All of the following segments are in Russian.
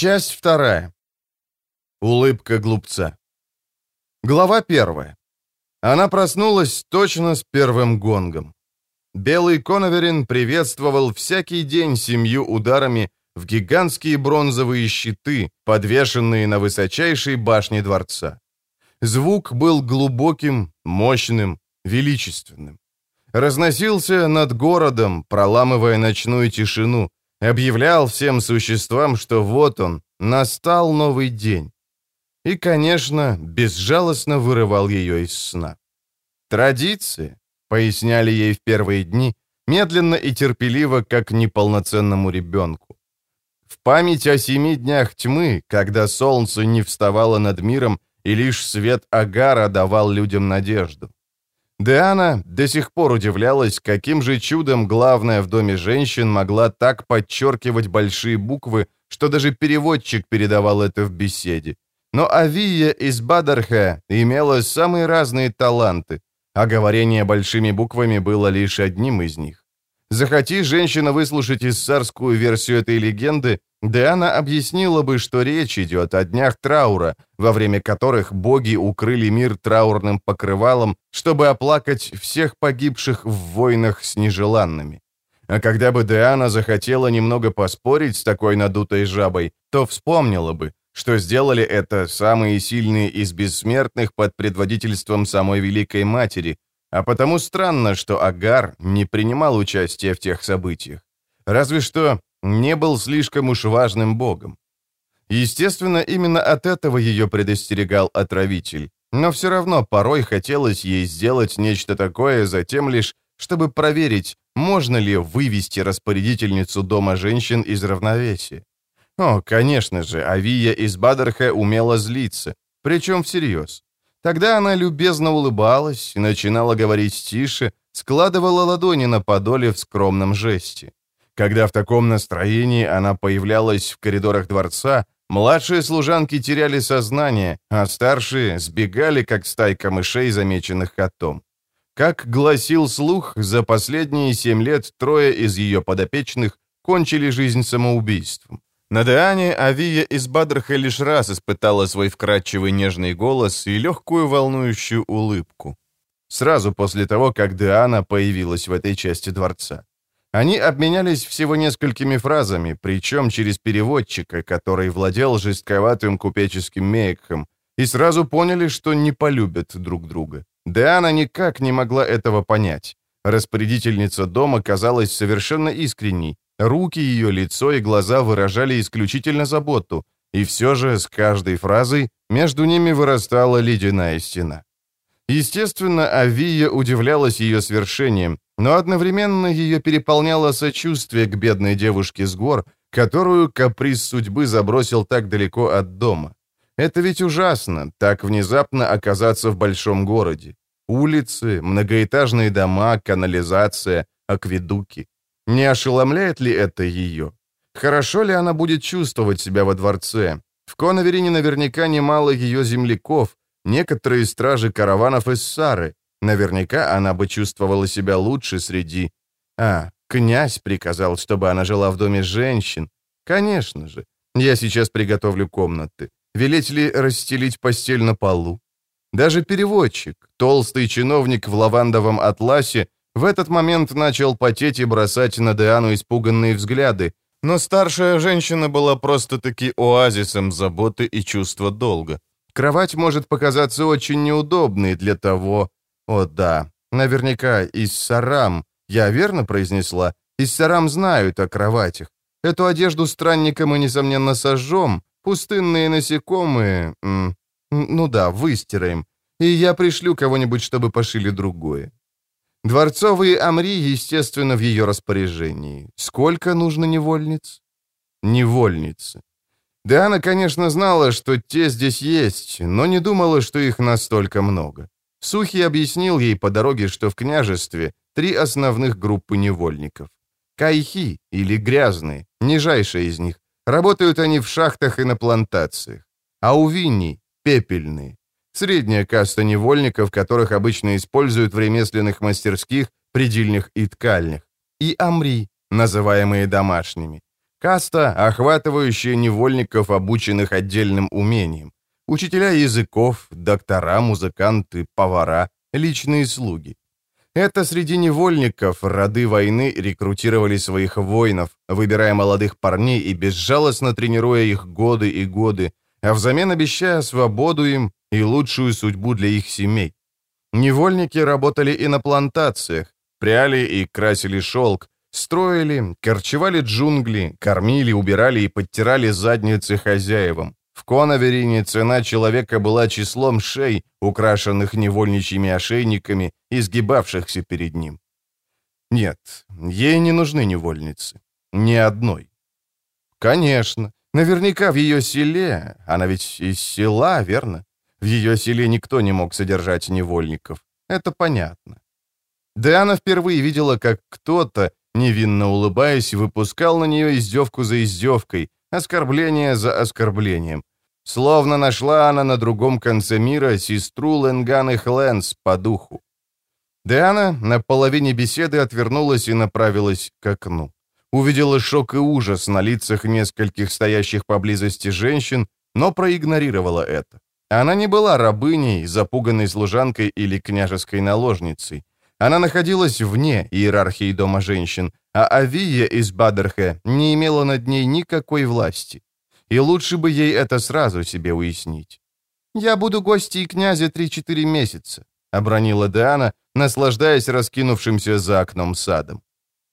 Часть вторая. Улыбка глупца. Глава первая. Она проснулась точно с первым гонгом. Белый коноверин приветствовал всякий день семью ударами в гигантские бронзовые щиты, подвешенные на высочайшей башне дворца. Звук был глубоким, мощным, величественным. Разносился над городом, проламывая ночную тишину, объявлял всем существам, что вот он, настал новый день. И, конечно, безжалостно вырывал ее из сна. Традиции, поясняли ей в первые дни, медленно и терпеливо, как неполноценному ребенку. В память о семи днях тьмы, когда солнце не вставало над миром, и лишь свет Агара давал людям надежду. Диана до сих пор удивлялась, каким же чудом главная в доме женщин могла так подчеркивать большие буквы, что даже переводчик передавал это в беседе. Но Авия из Бадарха имела самые разные таланты, а говорение большими буквами было лишь одним из них. Захоти женщина выслушать иссарскую версию этой легенды, Диана объяснила бы, что речь идет о днях траура, во время которых боги укрыли мир траурным покрывалом, чтобы оплакать всех погибших в войнах с нежеланными. А когда бы Диана захотела немного поспорить с такой надутой жабой, то вспомнила бы, что сделали это самые сильные из бессмертных под предводительством самой Великой Матери, а потому странно, что Агар не принимал участия в тех событиях. Разве что не был слишком уж важным богом. Естественно, именно от этого ее предостерегал отравитель, но все равно порой хотелось ей сделать нечто такое, затем лишь, чтобы проверить, можно ли вывести распорядительницу дома женщин из равновесия. О, конечно же, Авия из Бадарха умела злиться, причем всерьез. Тогда она любезно улыбалась, начинала говорить тише, складывала ладони на подоле в скромном жесте. Когда в таком настроении она появлялась в коридорах дворца, младшие служанки теряли сознание, а старшие сбегали, как стайка мышей, замеченных котом. Как гласил слух, за последние семь лет трое из ее подопечных кончили жизнь самоубийством. На Диане Авия из Бадрха лишь раз испытала свой вкрадчивый нежный голос и легкую волнующую улыбку. Сразу после того, как Диана появилась в этой части дворца. Они обменялись всего несколькими фразами, причем через переводчика, который владел жестковатым купеческим мейком, и сразу поняли, что не полюбят друг друга. Диана никак не могла этого понять. Распорядительница дома казалась совершенно искренней. Руки ее, лицо и глаза выражали исключительно заботу, и все же с каждой фразой между ними вырастала ледяная стена. Естественно, Авия удивлялась ее свершением, но одновременно ее переполняло сочувствие к бедной девушке с гор, которую каприз судьбы забросил так далеко от дома. Это ведь ужасно, так внезапно оказаться в большом городе. Улицы, многоэтажные дома, канализация, акведуки. Не ошеломляет ли это ее? Хорошо ли она будет чувствовать себя во дворце? В Коноверине наверняка немало ее земляков, некоторые стражи караванов из Сары. Наверняка она бы чувствовала себя лучше среди... А, князь приказал, чтобы она жила в доме женщин. Конечно же. Я сейчас приготовлю комнаты. Велеть ли расстелить постель на полу? Даже переводчик, толстый чиновник в лавандовом атласе, в этот момент начал потеть и бросать на Диану испуганные взгляды, но старшая женщина была просто-таки оазисом заботы и чувства долга. Кровать может показаться очень неудобной для того... О да, наверняка из Сарам. Я верно произнесла? Из Сарам знают о кроватях. Эту одежду странника мы, несомненно, сожжем. Пустынные насекомые... ну да, выстираем. И я пришлю кого-нибудь, чтобы пошили другое. Дворцовые Амри, естественно, в ее распоряжении. Сколько нужно невольниц? Невольницы. Диана, конечно, знала, что те здесь есть, но не думала, что их настолько много. Сухий объяснил ей по дороге, что в княжестве три основных группы невольников. Кайхи, или грязные, нижайшая из них. Работают они в шахтах и на плантациях. А у Винни — пепельные. Средняя каста невольников, которых обычно используют в ремесленных мастерских, предельных и ткальных. И амри, называемые домашними. Каста, охватывающая невольников, обученных отдельным умением. Учителя языков, доктора, музыканты, повара, личные слуги. Это среди невольников роды войны рекрутировали своих воинов, выбирая молодых парней и безжалостно тренируя их годы и годы, а взамен обещая свободу им и лучшую судьбу для их семей. Невольники работали и на плантациях, пряли и красили шелк, строили, корчевали джунгли, кормили, убирали и подтирали задницы хозяевам. В Коноверине цена человека была числом шей, украшенных невольничьими ошейниками, изгибавшихся перед ним. Нет, ей не нужны невольницы. Ни одной. Конечно, наверняка в ее селе, она ведь из села, верно? В ее селе никто не мог содержать невольников. Это понятно. Диана впервые видела, как кто-то, невинно улыбаясь, выпускал на нее издевку за издевкой, оскорбление за оскорблением. Словно нашла она на другом конце мира сестру Ленган и Хленс по духу. Диана на половине беседы отвернулась и направилась к окну. Увидела шок и ужас на лицах нескольких стоящих поблизости женщин, но проигнорировала это. Она не была рабыней, запуганной служанкой или княжеской наложницей. Она находилась вне иерархии дома женщин, а Авия из Бадерхе не имела над ней никакой власти. И лучше бы ей это сразу себе уяснить. «Я буду гостьей князя 3-4 месяца», — обронила Диана, наслаждаясь раскинувшимся за окном садом.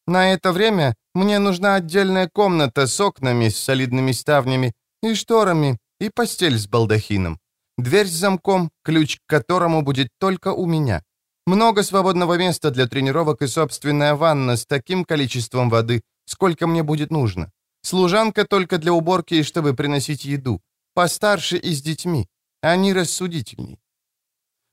«На это время мне нужна отдельная комната с окнами, с солидными ставнями и шторами, и постель с балдахином. Дверь с замком, ключ к которому будет только у меня. Много свободного места для тренировок и собственная ванна с таким количеством воды, сколько мне будет нужно. Служанка только для уборки и чтобы приносить еду. Постарше и с детьми. Они рассудительней.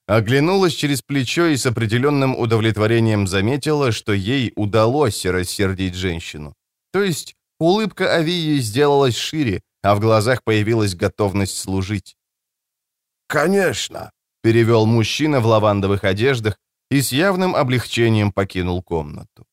Оглянулась через плечо и с определенным удовлетворением заметила, что ей удалось рассердить женщину. То есть улыбка Авии сделалась шире, а в глазах появилась готовность служить. «Конечно», — перевел мужчина в лавандовых одеждах и с явным облегчением покинул комнату.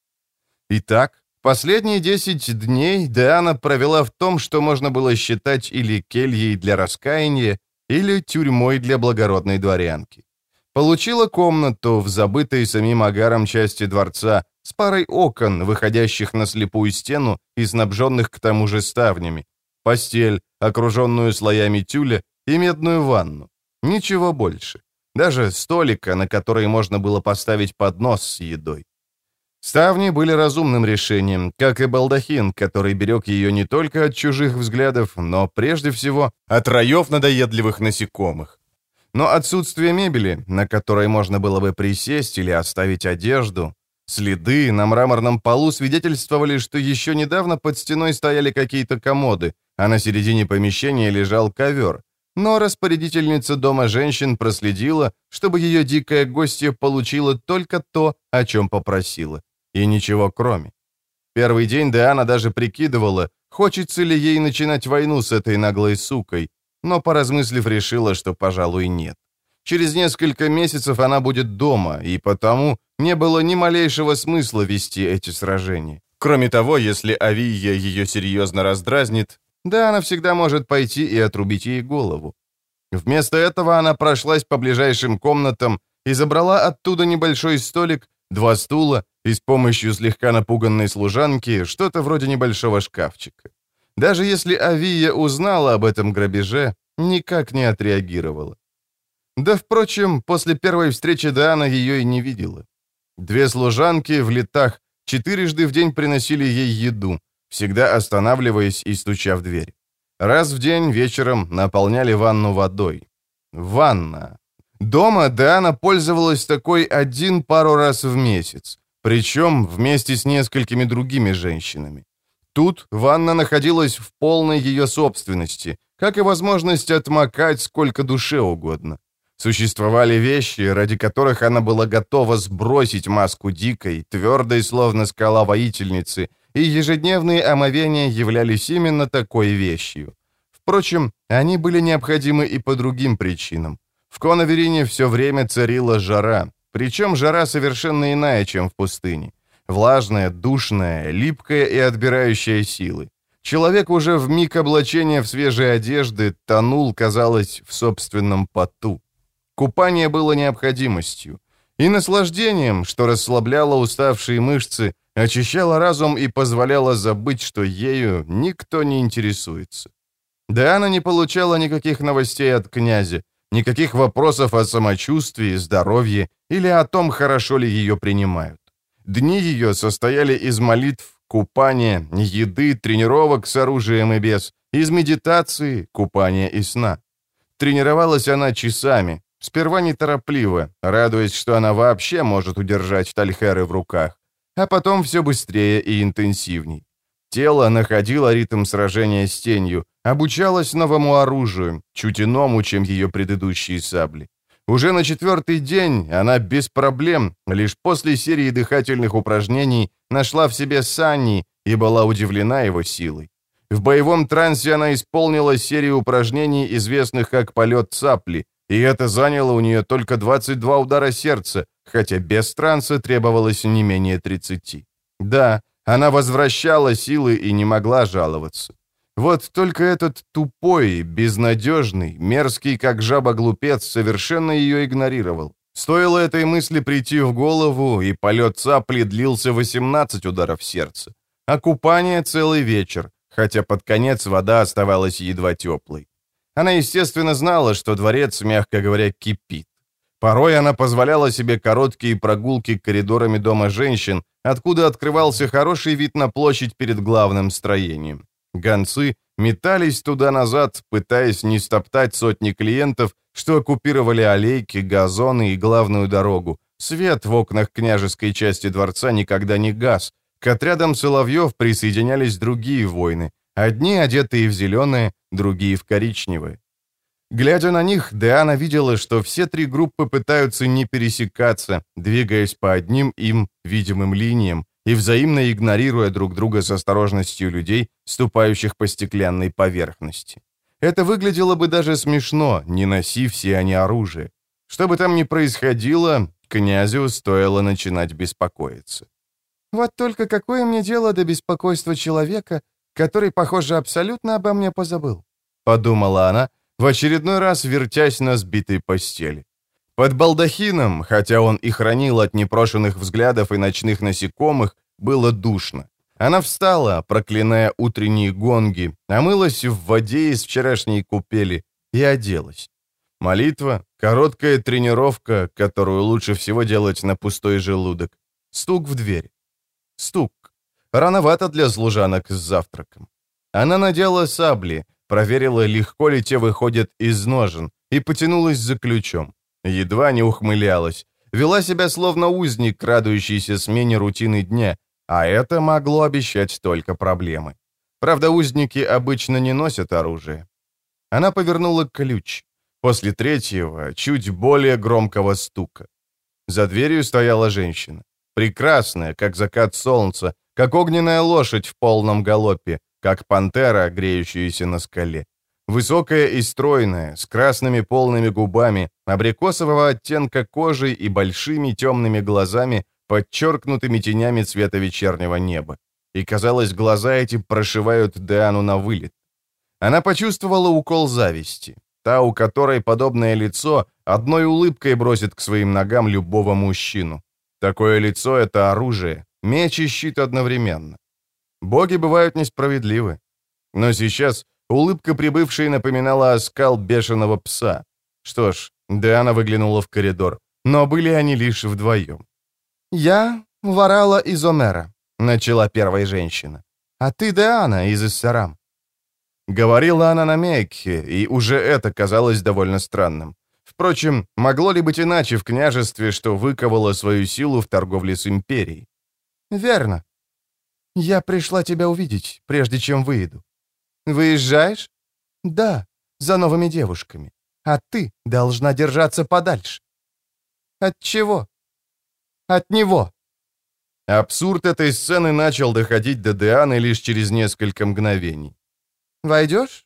Итак, последние десять дней Диана провела в том, что можно было считать или кельей для раскаяния, или тюрьмой для благородной дворянки. Получила комнату в забытой самим Агаром части дворца с парой окон, выходящих на слепую стену и снабженных к тому же ставнями, постель, окруженную слоями тюля, и медную ванну. Ничего больше. Даже столика, на который можно было поставить поднос с едой. Ставни были разумным решением, как и балдахин, который берег ее не только от чужих взглядов, но прежде всего от раев надоедливых насекомых. Но отсутствие мебели, на которой можно было бы присесть или оставить одежду, следы на мраморном полу свидетельствовали, что еще недавно под стеной стояли какие-то комоды, а на середине помещения лежал ковер, но распорядительница дома женщин проследила, чтобы ее дикая гостья получила только то, о чем попросила, и ничего кроме. Первый день Диана даже прикидывала, хочется ли ей начинать войну с этой наглой сукой, но, поразмыслив, решила, что, пожалуй, нет. Через несколько месяцев она будет дома, и потому не было ни малейшего смысла вести эти сражения. Кроме того, если Авия ее серьезно раздразнит, да, она всегда может пойти и отрубить ей голову. Вместо этого она прошлась по ближайшим комнатам и забрала оттуда небольшой столик, два стула и с помощью слегка напуганной служанки что-то вроде небольшого шкафчика. Даже если Авия узнала об этом грабеже, никак не отреагировала. Да, впрочем, после первой встречи Диана ее и не видела. Две служанки в летах четырежды в день приносили ей еду, всегда останавливаясь и стуча в дверь. Раз в день вечером наполняли ванну водой. Ванна. Дома Диана пользовалась такой один пару раз в месяц, причем вместе с несколькими другими женщинами. Тут ванна находилась в полной ее собственности, как и возможность отмокать сколько душе угодно. Существовали вещи, ради которых она была готова сбросить маску дикой, твердой, словно скала воительницы, и ежедневные омовения являлись именно такой вещью. Впрочем, они были необходимы и по другим причинам. В Коноверине все время царила жара, причем жара совершенно иная, чем в пустыне. Влажная, душная, липкая и отбирающая силы. Человек уже в миг облачения в свежие одежды тонул, казалось, в собственном поту. Купание было необходимостью и наслаждением, что расслабляло уставшие мышцы, очищало разум и позволяло забыть, что ею никто не интересуется. Диана не получала никаких новостей от князя, никаких вопросов о самочувствии, здоровье или о том, хорошо ли ее принимают. Дни ее состояли из молитв, купания, еды, тренировок с оружием и без, из медитации, купания и сна. Тренировалась она часами, сперва неторопливо, радуясь, что она вообще может удержать тальхеры в руках, а потом все быстрее и интенсивней. Тело находило ритм сражения с тенью, обучалось новому оружию, чуть иному, чем ее предыдущие сабли. Уже на четвертый день она без проблем, лишь после серии дыхательных упражнений, нашла в себе Санни и была удивлена его силой. В боевом трансе она исполнила серию упражнений, известных как полет цапли, и это заняло у нее только 22 удара сердца, хотя без транса требовалось не менее 30. Да, она возвращала силы и не могла жаловаться. Вот только этот тупой, безнадежный, мерзкий, как жаба-глупец, совершенно ее игнорировал. Стоило этой мысли прийти в голову, и полет цапли длился 18 ударов сердца, а купание целый вечер, хотя под конец вода оставалась едва теплой. Она, естественно, знала, что дворец, мягко говоря, кипит. Порой она позволяла себе короткие прогулки коридорами дома женщин, откуда открывался хороший вид на площадь перед главным строением. Гонцы метались туда-назад, пытаясь не стоптать сотни клиентов, что оккупировали аллейки, газоны и главную дорогу. Свет в окнах княжеской части дворца никогда не гас. К отрядам соловьев присоединялись другие воины. Одни одетые в зеленые, другие в коричневые. Глядя на них, Диана видела, что все три группы пытаются не пересекаться, двигаясь по одним им видимым линиям и взаимно игнорируя друг друга с осторожностью людей, ступающих по стеклянной поверхности. Это выглядело бы даже смешно, не носи все они оружие. Что бы там ни происходило, князю стоило начинать беспокоиться. «Вот только какое мне дело до беспокойства человека, который, похоже, абсолютно обо мне позабыл», — подумала она, в очередной раз вертясь на сбитой постели. Под балдахином, хотя он и хранил от непрошенных взглядов и ночных насекомых, было душно. Она встала, проклиная утренние гонги, омылась в воде из вчерашней купели и оделась. Молитва, короткая тренировка, которую лучше всего делать на пустой желудок. Стук в дверь. Стук. Рановато для служанок с завтраком. Она надела сабли, проверила, легко ли те выходят из ножен, и потянулась за ключом. Едва не ухмылялась. Вела себя словно узник, радующийся смене рутины дня, а это могло обещать только проблемы. Правда, узники обычно не носят оружие. Она повернула ключ. После третьего, чуть более громкого стука. За дверью стояла женщина. Прекрасная, как закат солнца, как огненная лошадь в полном галопе, как пантера, греющаяся на скале. Высокая и стройная, с красными полными губами, абрикосового оттенка кожи и большими темными глазами, подчеркнутыми тенями цвета вечернего неба. И, казалось, глаза эти прошивают Диану на вылет. Она почувствовала укол зависти. Та, у которой подобное лицо одной улыбкой бросит к своим ногам любого мужчину. Такое лицо — это оружие, меч и щит одновременно. Боги бывают несправедливы. Но сейчас улыбка прибывшей напоминала оскал бешеного пса. Что ж, Диана выглянула в коридор, но были они лишь вдвоем. «Я ворала из Омера», — начала первая женщина. «А ты Диана из Иссарам». Говорила она на Мекхе, и уже это казалось довольно странным. Впрочем, могло ли быть иначе в княжестве, что выковало свою силу в торговле с империей? «Верно. Я пришла тебя увидеть, прежде чем выйду». «Выезжаешь?» «Да, за новыми девушками. А ты должна держаться подальше». «От чего?» «От него». Абсурд этой сцены начал доходить до Дианы лишь через несколько мгновений. «Войдешь?»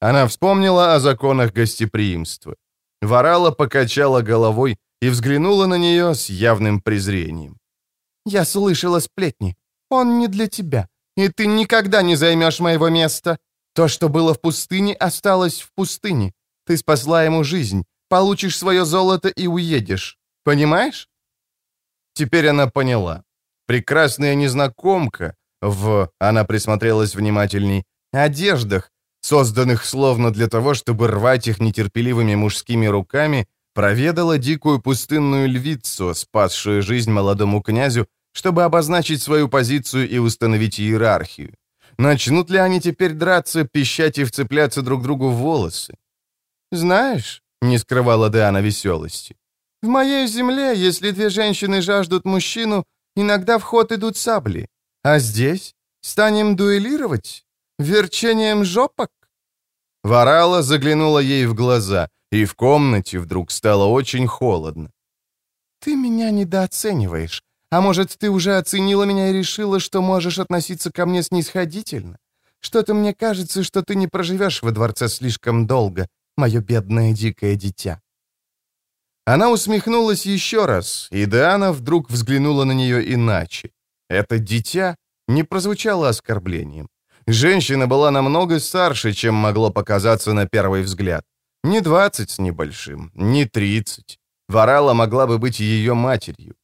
Она вспомнила о законах гостеприимства. Ворала покачала головой и взглянула на нее с явным презрением. «Я слышала сплетни. Он не для тебя. И ты никогда не займешь моего места. То, что было в пустыне, осталось в пустыне. Ты спасла ему жизнь, получишь свое золото и уедешь. Понимаешь?» Теперь она поняла. Прекрасная незнакомка в, она присмотрелась внимательней, одеждах, созданных словно для того, чтобы рвать их нетерпеливыми мужскими руками, проведала дикую пустынную львицу, спасшую жизнь молодому князю, чтобы обозначить свою позицию и установить иерархию. Начнут ли они теперь драться, пищать и вцепляться друг другу в волосы? «Знаешь», — не скрывала Диана веселости, «в моей земле, если две женщины жаждут мужчину, иногда в ход идут сабли. А здесь? Станем дуэлировать? Верчением жопок?» Варала заглянула ей в глаза, и в комнате вдруг стало очень холодно. «Ты меня недооцениваешь. А может, ты уже оценила меня и решила, что можешь относиться ко мне снисходительно? Что-то мне кажется, что ты не проживешь во дворце слишком долго, мое бедное дикое дитя». Она усмехнулась еще раз, и Диана вдруг взглянула на нее иначе. Это дитя не прозвучало оскорблением. Женщина была намного старше, чем могло показаться на первый взгляд. Не двадцать с небольшим, не тридцать. Варала могла бы быть ее матерью.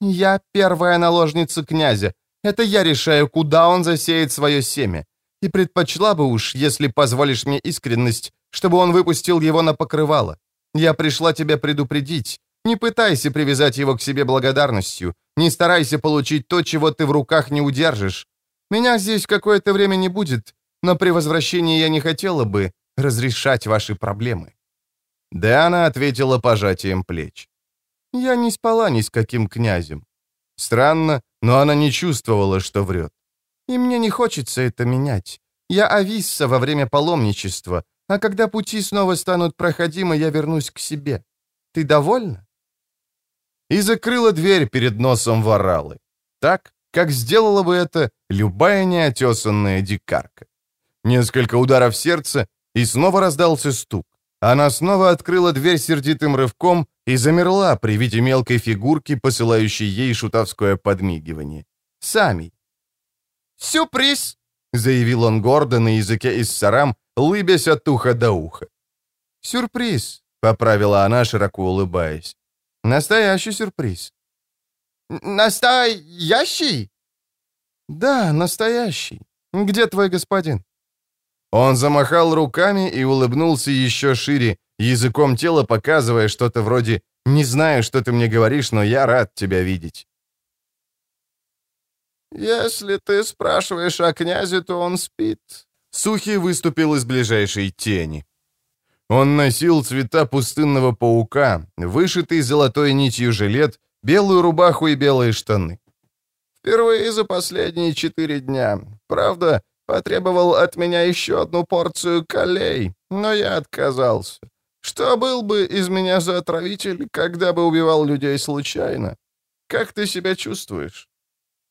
«Я первая наложница князя. Это я решаю, куда он засеет свое семя. И предпочла бы уж, если позволишь мне искренность, чтобы он выпустил его на покрывало. Я пришла тебя предупредить. Не пытайся привязать его к себе благодарностью. Не старайся получить то, чего ты в руках не удержишь. Меня здесь какое-то время не будет, но при возвращении я не хотела бы разрешать ваши проблемы». Диана ответила пожатием плеч. «Я не спала ни с каким князем». Странно, но она не чувствовала, что врет. «И мне не хочется это менять. Я Ависса во время паломничества, а когда пути снова станут проходимы, я вернусь к себе. Ты довольна?» И закрыла дверь перед носом воралы. Так, как сделала бы это любая неотесанная дикарка. Несколько ударов сердца, и снова раздался стук. Она снова открыла дверь сердитым рывком и замерла при виде мелкой фигурки, посылающей ей шутовское подмигивание. Сами. «Сюрприз!» — заявил он гордо на языке из сарам, лыбясь от уха до уха. «Сюрприз!» — поправила она, широко улыбаясь. «Настоящий сюрприз». «Настоящий?» «Да, настоящий. Где твой господин?» Он замахал руками и улыбнулся еще шире, языком тела показывая что-то вроде «Не знаю, что ты мне говоришь, но я рад тебя видеть». «Если ты спрашиваешь о князе, то он спит». Сухий выступил из ближайшей тени. Он носил цвета пустынного паука, вышитый золотой нитью жилет, белую рубаху и белые штаны. «Впервые за последние четыре дня. Правда, Потребовал от меня еще одну порцию колей, но я отказался. Что был бы из меня за отравитель, когда бы убивал людей случайно? Как ты себя чувствуешь?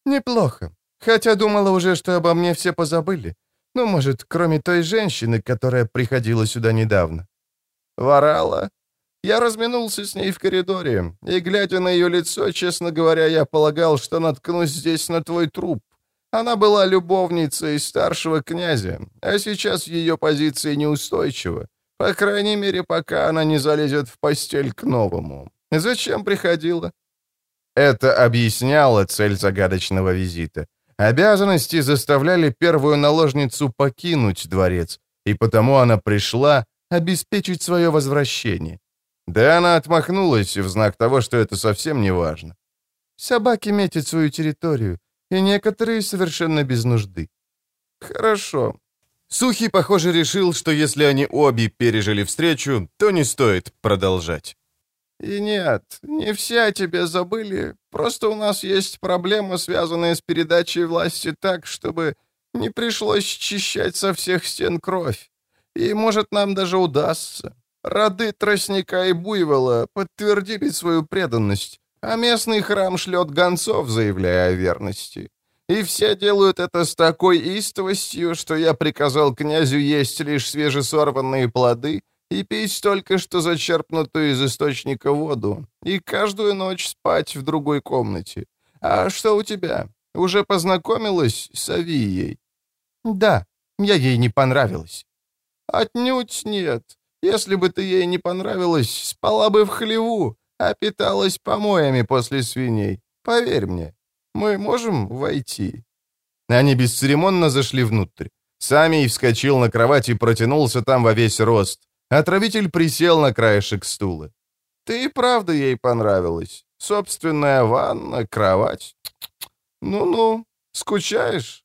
Неплохо. Хотя думала уже, что обо мне все позабыли. Ну, может, кроме той женщины, которая приходила сюда недавно. Ворала? Я разминулся с ней в коридоре, и, глядя на ее лицо, честно говоря, я полагал, что наткнусь здесь на твой труп. Она была любовницей старшего князя, а сейчас ее позиция неустойчива. По крайней мере, пока она не залезет в постель к новому. Зачем приходила? Это объясняло цель загадочного визита. Обязанности заставляли первую наложницу покинуть дворец, и потому она пришла обеспечить свое возвращение. Да она отмахнулась в знак того, что это совсем не важно. «Собаки метят свою территорию и некоторые совершенно без нужды. Хорошо. Сухий, похоже, решил, что если они обе пережили встречу, то не стоит продолжать. И нет, не все о тебе забыли. Просто у нас есть проблема, связанная с передачей власти так, чтобы не пришлось чищать со всех стен кровь. И, может, нам даже удастся. Роды Тростника и Буйвола подтвердили свою преданность, а местный храм шлет гонцов, заявляя о верности. И все делают это с такой истовостью, что я приказал князю есть лишь свежесорванные плоды и пить только что зачерпнутую из источника воду, и каждую ночь спать в другой комнате. А что у тебя? Уже познакомилась с Авией?» «Да, я ей не понравилась». «Отнюдь нет. Если бы ты ей не понравилась, спала бы в хлеву, а питалась помоями после свиней. Поверь мне, мы можем войти?» Они бесцеремонно зашли внутрь. Самий вскочил на кровать и протянулся там во весь рост. Отравитель присел на краешек стула. «Ты и правда ей понравилась. Собственная ванна, кровать. Ну-ну, скучаешь?»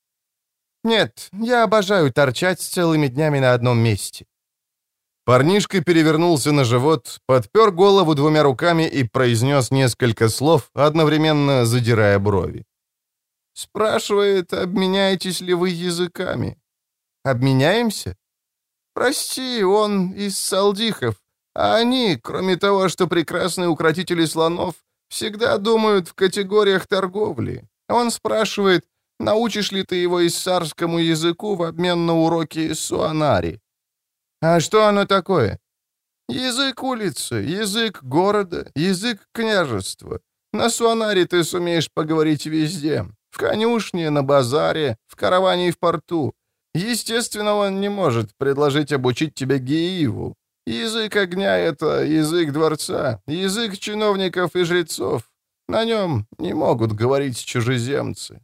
«Нет, я обожаю торчать целыми днями на одном месте». Парнишка перевернулся на живот, подпер голову двумя руками и произнес несколько слов, одновременно задирая брови. «Спрашивает, обменяетесь ли вы языками?» «Обменяемся?» «Прости, он из салдихов, а они, кроме того, что прекрасные укротители слонов, всегда думают в категориях торговли. Он спрашивает, научишь ли ты его иссарскому языку в обмен на уроки суанари. А что оно такое? Язык улицы, язык города, язык княжества. На суанаре ты сумеешь поговорить везде. В конюшне, на базаре, в караване и в порту. Естественно, он не может предложить обучить тебя Геиву. Язык огня — это язык дворца, язык чиновников и жрецов. На нем не могут говорить чужеземцы.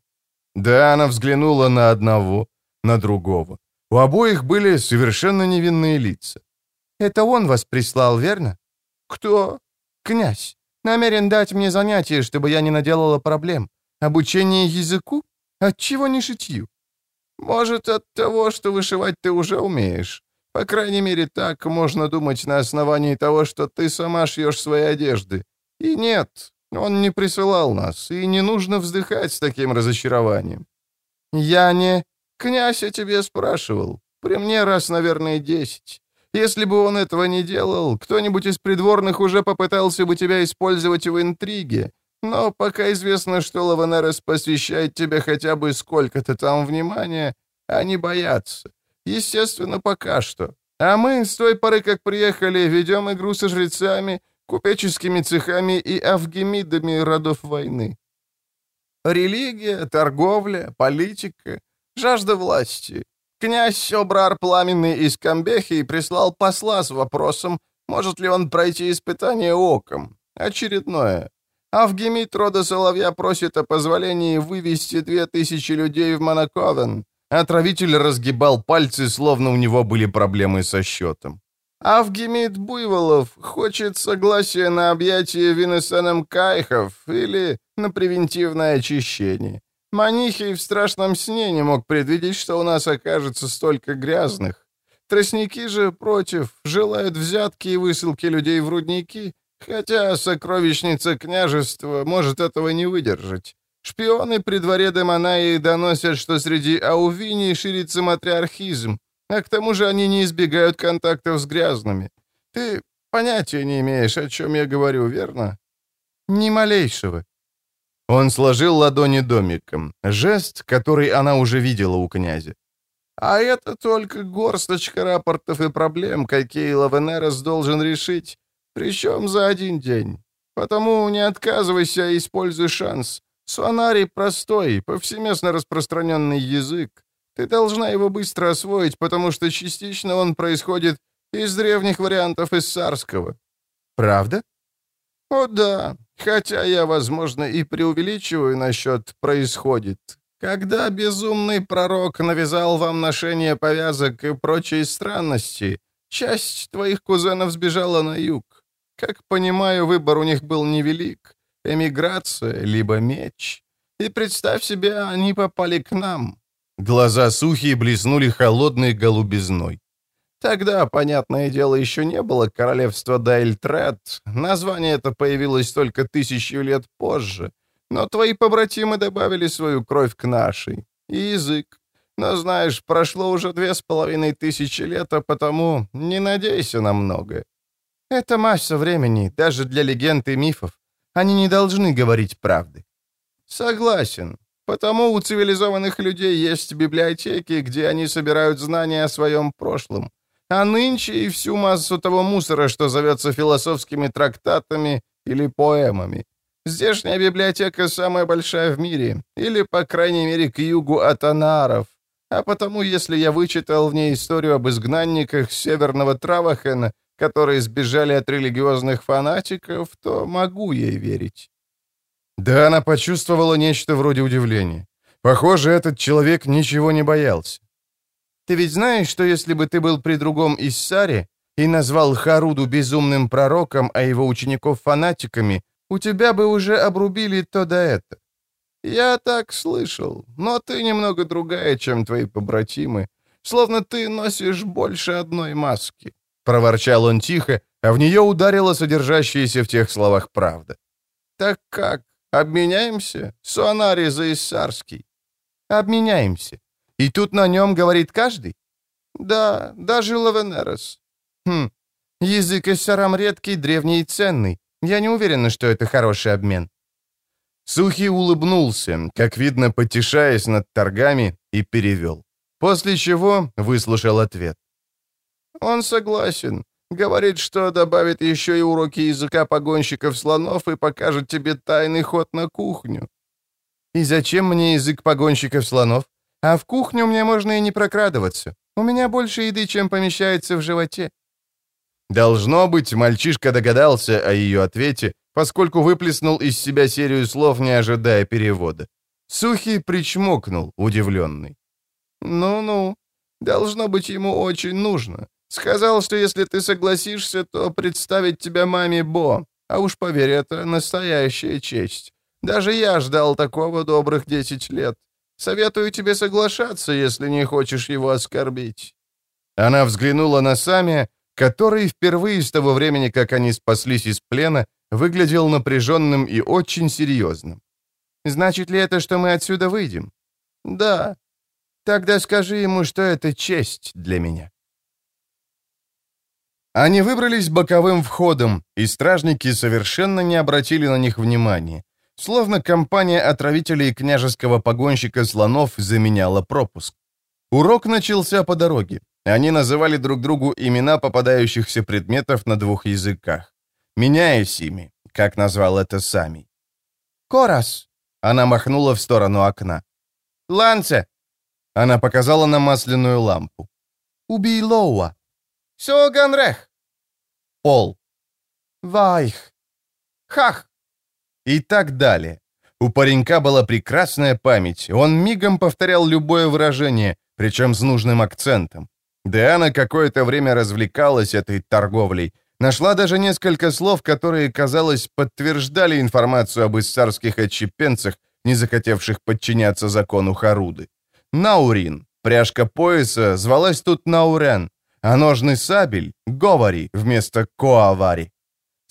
Да, она взглянула на одного, на другого. У обоих были совершенно невинные лица. «Это он вас прислал, верно?» «Кто?» «Князь. Намерен дать мне занятие, чтобы я не наделала проблем. Обучение языку? Отчего не шитью?» «Может, от того, что вышивать ты уже умеешь. По крайней мере, так можно думать на основании того, что ты сама шьешь свои одежды. И нет, он не присылал нас, и не нужно вздыхать с таким разочарованием. Я не... Князь о тебе спрашивал. При мне раз, наверное, десять. Если бы он этого не делал, кто-нибудь из придворных уже попытался бы тебя использовать в интриге. Но пока известно, что Лаванерес посвящает тебе хотя бы сколько-то там внимания, они боятся. Естественно, пока что. А мы с той поры, как приехали, ведем игру со жрецами, купеческими цехами и авгемидами родов войны. Религия, торговля, политика, жажда власти. Князь Обрар Пламенный из Камбехи прислал посла с вопросом, может ли он пройти испытание оком. Очередное. Авгемид рода Соловья просит о позволении вывести две тысячи людей в Монаковен. Отравитель разгибал пальцы, словно у него были проблемы со счетом. Авгемид Буйволов хочет согласия на объятие Винесеном Кайхов или на превентивное очищение. Манихий в страшном сне не мог предвидеть, что у нас окажется столько грязных. Тростники же, против, желают взятки и высылки людей в рудники, хотя сокровищница княжества может этого не выдержать. Шпионы при дворе Демонаи доносят, что среди аувини ширится матриархизм, а к тому же они не избегают контактов с грязными. Ты понятия не имеешь, о чем я говорю, верно? Ни малейшего. Он сложил ладони домиком, жест, который она уже видела у князя. А это только горсточка рапортов и проблем, какие Лавенерос должен решить, причем за один день. Потому не отказывайся и используй шанс. Суанарий простой, повсеместно распространенный язык. Ты должна его быстро освоить, потому что частично он происходит из древних вариантов иссарского». «Правда?» «О да, хотя я, возможно, и преувеличиваю насчет «происходит». Когда безумный пророк навязал вам ношение повязок и прочие странности, часть твоих кузенов сбежала на юг. Как понимаю, выбор у них был невелик эмиграция, либо меч. И представь себе, они попали к нам». Глаза сухие блеснули холодной голубизной. Тогда, понятное дело, еще не было королевства Дайльтред. Название это появилось только тысячу лет позже. Но твои побратимы добавили свою кровь к нашей. И язык. Но знаешь, прошло уже две с половиной тысячи лет, а потому не надейся на многое. Это масса времени, даже для легенд и мифов. Они не должны говорить правды. Согласен. Потому у цивилизованных людей есть библиотеки, где они собирают знания о своем прошлом. А нынче и всю массу того мусора, что зовется философскими трактатами или поэмами. Здешняя библиотека самая большая в мире, или, по крайней мере, к югу от Анаров. А потому, если я вычитал в ней историю об изгнанниках северного Травахена, которые сбежали от религиозных фанатиков, то могу ей верить». Да, она почувствовала нечто вроде удивления. Похоже, этот человек ничего не боялся. «Ты ведь знаешь, что если бы ты был при другом Иссаре и назвал Харуду безумным пророком, а его учеников фанатиками, у тебя бы уже обрубили то да это. Я так слышал, но ты немного другая, чем твои побратимы. Словно ты носишь больше одной маски. Проворчал он тихо, а в нее ударила содержащаяся в тех словах правда. Так как, обменяемся? Суанари за Иссарский. Обменяемся. И тут на нем говорит каждый? Да, даже Лавенерос. Хм, язык Иссарам редкий, древний и ценный. Я не уверена, что это хороший обмен». Сухий улыбнулся, как видно, потешаясь над торгами, и перевел. После чего выслушал ответ. «Он согласен. Говорит, что добавит еще и уроки языка погонщиков слонов и покажет тебе тайный ход на кухню». «И зачем мне язык погонщиков слонов? А в кухню мне можно и не прокрадываться. У меня больше еды, чем помещается в животе». Должно быть, мальчишка догадался о ее ответе, поскольку выплеснул из себя серию слов, не ожидая перевода. Сухий причмокнул, удивленный. «Ну-ну, должно быть, ему очень нужно. Сказал, что если ты согласишься, то представить тебя маме Бо. А уж поверь, это настоящая честь. Даже я ждал такого добрых десять лет. Советую тебе соглашаться, если не хочешь его оскорбить». Она взглянула на Сами, который впервые с того времени, как они спаслись из плена, выглядел напряженным и очень серьезным. «Значит ли это, что мы отсюда выйдем?» «Да». «Тогда скажи ему, что это честь для меня». Они выбрались боковым входом, и стражники совершенно не обратили на них внимания, словно компания отравителей княжеского погонщика слонов заменяла пропуск. Урок начался по дороге. Они называли друг другу имена попадающихся предметов на двух языках, меняясь ими, как назвал это сами. «Корас!» — она махнула в сторону окна. «Ланце!» — она показала на масляную лампу. «Убей Лоуа!» «Соганрех!» «Пол!» «Вайх!» «Хах!» И так далее. У паренька была прекрасная память, он мигом повторял любое выражение, причем с нужным акцентом. Диана какое-то время развлекалась этой торговлей, нашла даже несколько слов, которые, казалось, подтверждали информацию об иссарских отщепенцах, не захотевших подчиняться закону Харуды. Наурин, пряжка пояса, звалась тут Наурен, а ножный сабель — Говори вместо Коавари.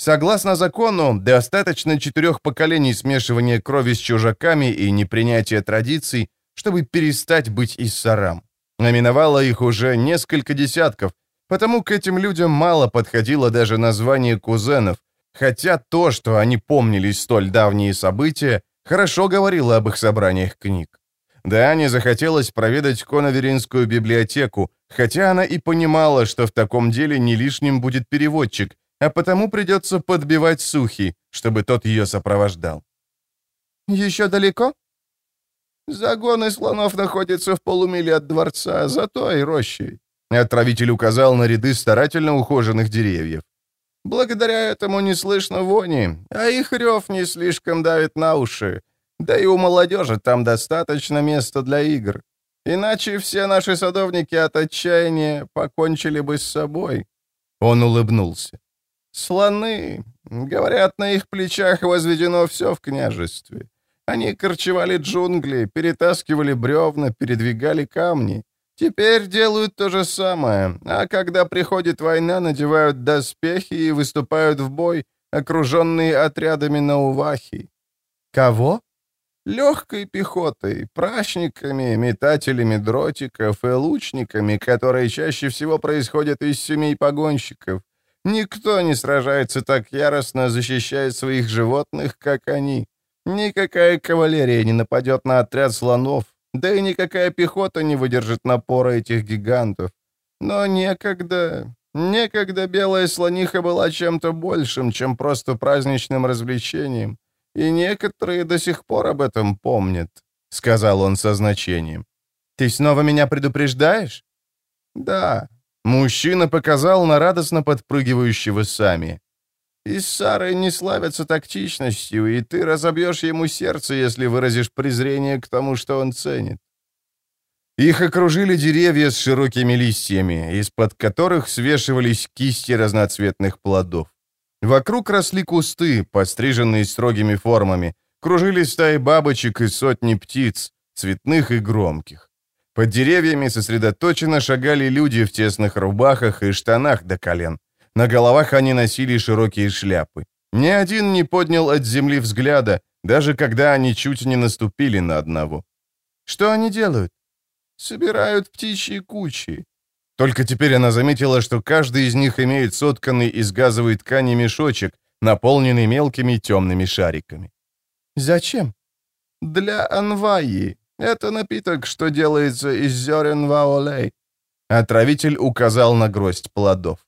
Согласно закону, достаточно четырех поколений смешивания крови с чужаками и непринятия традиций, чтобы перестать быть иссарам. Номиновало их уже несколько десятков, потому к этим людям мало подходило даже название кузенов, хотя то, что они помнили столь давние события, хорошо говорило об их собраниях книг. Да, не захотелось проведать Коноверинскую библиотеку, хотя она и понимала, что в таком деле не лишним будет переводчик, а потому придется подбивать Сухи, чтобы тот ее сопровождал. «Еще далеко?» Загоны слонов находятся в полумиле от дворца, за той рощей. Отравитель указал на ряды старательно ухоженных деревьев. Благодаря этому не слышно вони, а их рев не слишком давит на уши. Да и у молодежи там достаточно места для игр. Иначе все наши садовники от отчаяния покончили бы с собой. Он улыбнулся. Слоны, говорят, на их плечах возведено все в княжестве. Они корчевали джунгли, перетаскивали бревна, передвигали камни. Теперь делают то же самое, а когда приходит война, надевают доспехи и выступают в бой, окруженные отрядами наувахи. Кого? Легкой пехотой, прачниками, метателями дротиков и лучниками, которые чаще всего происходят из семей погонщиков. Никто не сражается так яростно, защищая своих животных, как они. Никакая кавалерия не нападет на отряд слонов, да и никакая пехота не выдержит напора этих гигантов. Но некогда... Некогда белая слониха была чем-то большим, чем просто праздничным развлечением. и некоторые до сих пор об этом помнят», — сказал он со значением. «Ты снова меня предупреждаешь?» «Да». Мужчина показал на радостно подпрыгивающего Сами. «Иссары не славятся тактичностью, и ты разобьешь ему сердце, если выразишь презрение к тому, что он ценит». Их окружили деревья с широкими листьями, из-под которых свешивались кисти разноцветных плодов. Вокруг росли кусты, постриженные строгими формами, кружили стаи бабочек и сотни птиц, цветных и громких. Под деревьями сосредоточенно шагали люди в тесных рубахах и штанах до колен. На головах они носили широкие шляпы. Ни один не поднял от земли взгляда, даже когда они чуть не наступили на одного. «Что они делают?» «Собирают птичьи кучи. Только теперь она заметила, что каждый из них имеет сотканный из газовой ткани мешочек, наполненный мелкими темными шариками. «Зачем?» «Для анваи. Это напиток, что делается из зерен ваолей». Отравитель указал на гроздь плодов.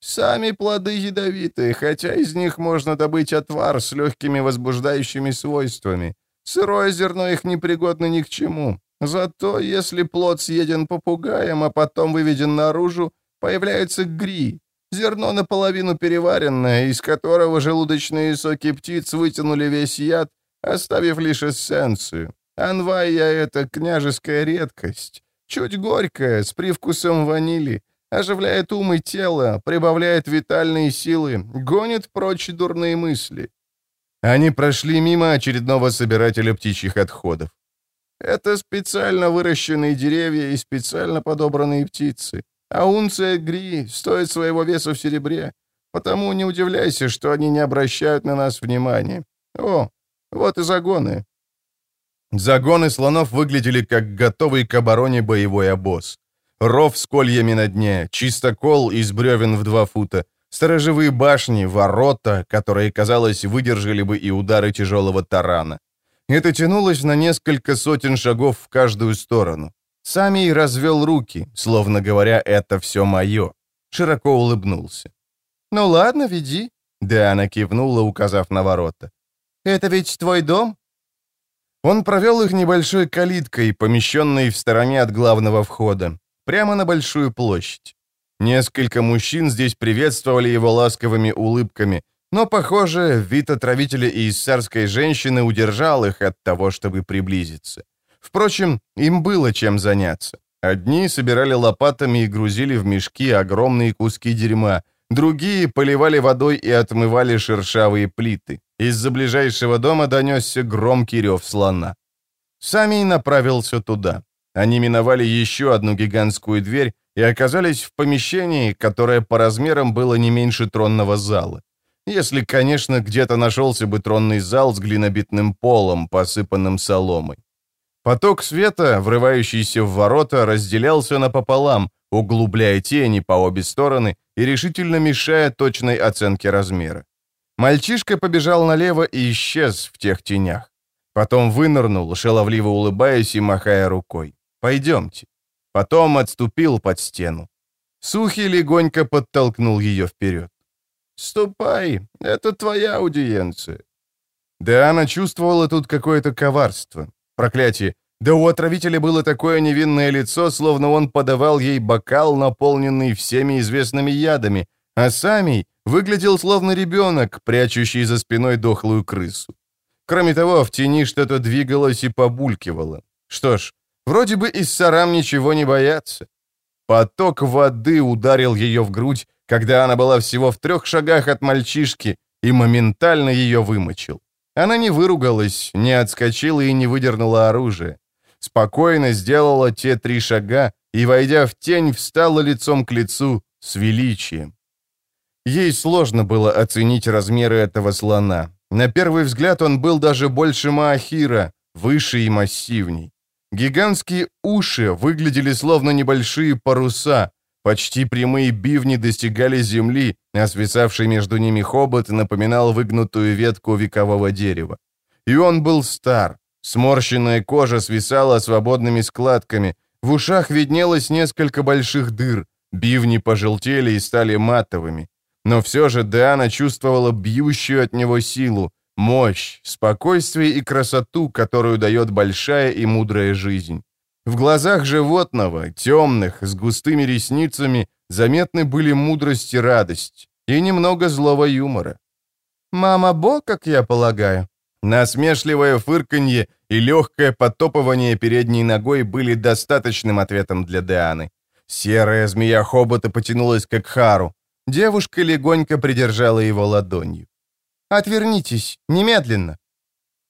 «Сами плоды ядовитые, хотя из них можно добыть отвар с легкими возбуждающими свойствами. Сырое зерно их непригодно ни к чему. Зато если плод съеден попугаем, а потом выведен наружу, появляется гри, зерно наполовину переваренное, из которого желудочные соки птиц вытянули весь яд, оставив лишь эссенцию. Анвайя — это княжеская редкость, чуть горькая, с привкусом ванили, оживляет ум и тело, прибавляет витальные силы, гонит прочь дурные мысли. Они прошли мимо очередного собирателя птичьих отходов. Это специально выращенные деревья и специально подобранные птицы. А унция гри стоит своего веса в серебре. Потому не удивляйся, что они не обращают на нас внимания. О, вот и загоны». Загоны слонов выглядели как готовый к обороне боевой обоз. Ров с кольями на дне, чистокол из бревен в два фута, сторожевые башни, ворота, которые, казалось, выдержали бы и удары тяжелого тарана. Это тянулось на несколько сотен шагов в каждую сторону. Самий развел руки, словно говоря, это все мое. Широко улыбнулся. «Ну ладно, веди», — Диана кивнула, указав на ворота. «Это ведь твой дом?» Он провел их небольшой калиткой, помещенной в стороне от главного входа, прямо на большую площадь. Несколько мужчин здесь приветствовали его ласковыми улыбками, но, похоже, вид отравителя и иссарской женщины удержал их от того, чтобы приблизиться. Впрочем, им было чем заняться. Одни собирали лопатами и грузили в мешки огромные куски дерьма, другие поливали водой и отмывали шершавые плиты. Из-за ближайшего дома донесся громкий рев слона. Самий направился туда. Они миновали еще одну гигантскую дверь и оказались в помещении, которое по размерам было не меньше тронного зала. Если, конечно, где-то нашелся бы тронный зал с глинобитным полом, посыпанным соломой. Поток света, врывающийся в ворота, разделялся напополам, углубляя тени по обе стороны и решительно мешая точной оценке размера. Мальчишка побежал налево и исчез в тех тенях. Потом вынырнул, шаловливо улыбаясь и махая рукой. «Пойдемте». Потом отступил под стену. Сухий легонько подтолкнул ее вперед. «Ступай, это твоя аудиенция». Да она чувствовала тут какое-то коварство. Проклятие. Да у отравителя было такое невинное лицо, словно он подавал ей бокал, наполненный всеми известными ядами, а Самий выглядел словно ребенок, прячущий за спиной дохлую крысу. Кроме того, в тени что-то двигалось и побулькивало. Что ж, вроде бы из сарам ничего не боятся. Поток воды ударил ее в грудь, когда она была всего в трех шагах от мальчишки, и моментально ее вымочил. Она не выругалась, не отскочила и не выдернула оружие. Спокойно сделала те три шага и, войдя в тень, встала лицом к лицу с величием. Ей сложно было оценить размеры этого слона. На первый взгляд он был даже больше Маахира, выше и массивней. Гигантские уши выглядели словно небольшие паруса, Почти прямые бивни достигали земли, а свисавший между ними хобот напоминал выгнутую ветку векового дерева. И он был стар. Сморщенная кожа свисала свободными складками, в ушах виднелось несколько больших дыр, бивни пожелтели и стали матовыми. Но все же Диана чувствовала бьющую от него силу, Мощь, спокойствие и красоту, которую дает большая и мудрая жизнь. В глазах животного, темных, с густыми ресницами, заметны были мудрость и радость, и немного злого юмора. «Мама Бо, как я полагаю?» Насмешливое фырканье и легкое потопывание передней ногой были достаточным ответом для Дианы. Серая змея хобота потянулась к Хару. Девушка легонько придержала его ладонью. «Отвернитесь, немедленно!»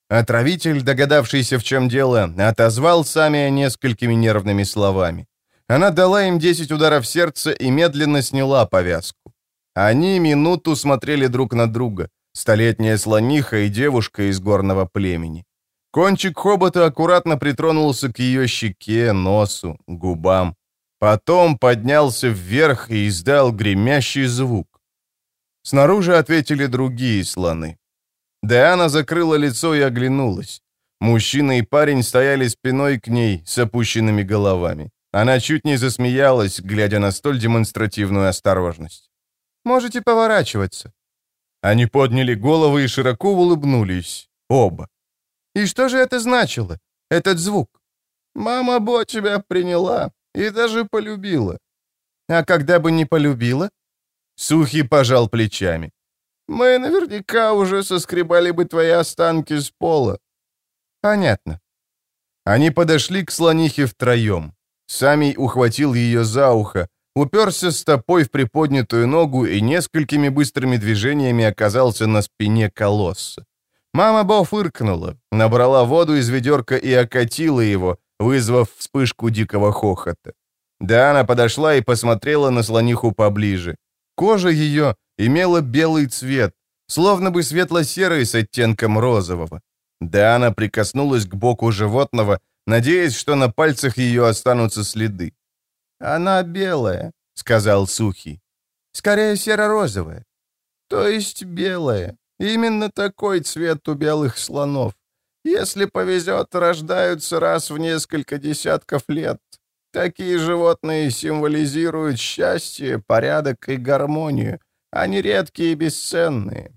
Отравитель, догадавшийся, в чем дело, отозвал Самия несколькими нервными словами. Она дала им 10 ударов сердца и медленно сняла повязку. Они минуту смотрели друг на друга, столетняя слониха и девушка из горного племени. Кончик хобота аккуратно притронулся к ее щеке, носу, губам. Потом поднялся вверх и издал гремящий звук. Снаружи ответили другие слоны. Диана закрыла лицо и оглянулась. Мужчина и парень стояли спиной к ней с опущенными головами. Она чуть не засмеялась, глядя на столь демонстративную осторожность. «Можете поворачиваться». Они подняли головы и широко улыбнулись. Оба. «И что же это значило, этот звук?» «Мама Бо тебя приняла и даже полюбила». «А когда бы не полюбила?» Сухий пожал плечами. «Мы наверняка уже соскребали бы твои останки с пола». «Понятно». Они подошли к слонихе втроем. Самий ухватил ее за ухо, уперся стопой в приподнятую ногу и несколькими быстрыми движениями оказался на спине колосса. Мама Бо фыркнула, набрала воду из ведерка и окатила его, вызвав вспышку дикого хохота. Диана подошла и посмотрела на слониху поближе. Кожа ее имела белый цвет, словно бы светло-серый с оттенком розового. Диана прикоснулась к боку животного, надеясь, что на пальцах ее останутся следы. «Она белая», — сказал Сухий. «Скорее серо-розовая». «То есть белая. Именно такой цвет у белых слонов. Если повезет, рождаются раз в несколько десятков лет. Такие животные символизируют счастье, порядок и гармонию. Они редкие и бесценные.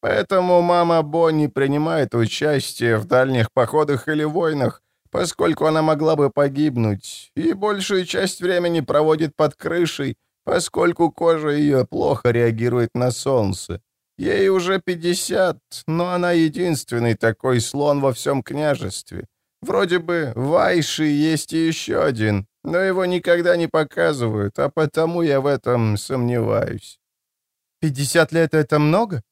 Поэтому мама Бо не принимает участие в дальних походах или войнах, поскольку она могла бы погибнуть, и большую часть времени проводит под крышей, поскольку кожа ее плохо реагирует на солнце. Ей уже 50, но она единственный такой слон во всем княжестве. Вроде бы в Айши есть и еще один, но его никогда не показывают, а потому я в этом сомневаюсь. «Пятьдесят лет — это много?»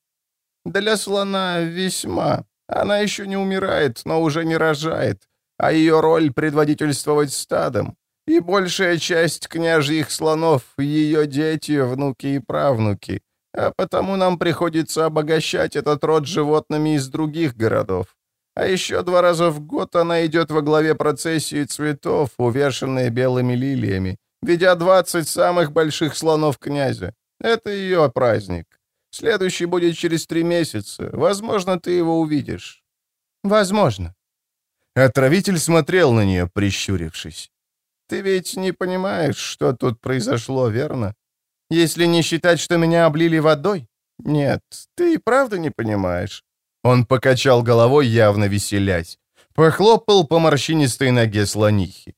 «Для слона весьма. Она еще не умирает, но уже не рожает а ее роль — предводительствовать стадом. И большая часть княжьих слонов — ее дети, внуки и правнуки. А потому нам приходится обогащать этот род животными из других городов. А еще два раза в год она идет во главе процессии цветов, увешанные белыми лилиями, ведя 20 самых больших слонов князя. Это ее праздник. Следующий будет через три месяца. Возможно, ты его увидишь. Возможно. Отравитель смотрел на нее, прищурившись. «Ты ведь не понимаешь, что тут произошло, верно? Если не считать, что меня облили водой?» «Нет, ты и правда не понимаешь». Он покачал головой, явно веселясь. Похлопал по морщинистой ноге слонихи.